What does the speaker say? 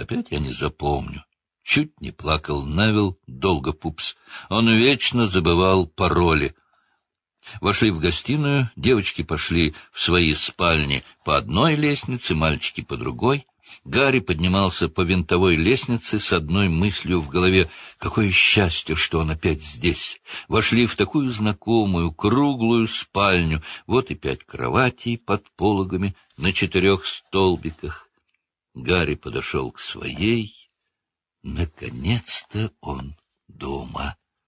Опять я не запомню. Чуть не плакал Невил долго пупс. Он вечно забывал пароли. Вошли в гостиную, девочки пошли в свои спальни по одной лестнице, мальчики по другой. Гарри поднимался по винтовой лестнице с одной мыслью в голове. Какое счастье, что он опять здесь! Вошли в такую знакомую, круглую спальню. Вот и пять кроватей под пологами на четырех столбиках. Гарри подошел к своей. Наконец-то он дома.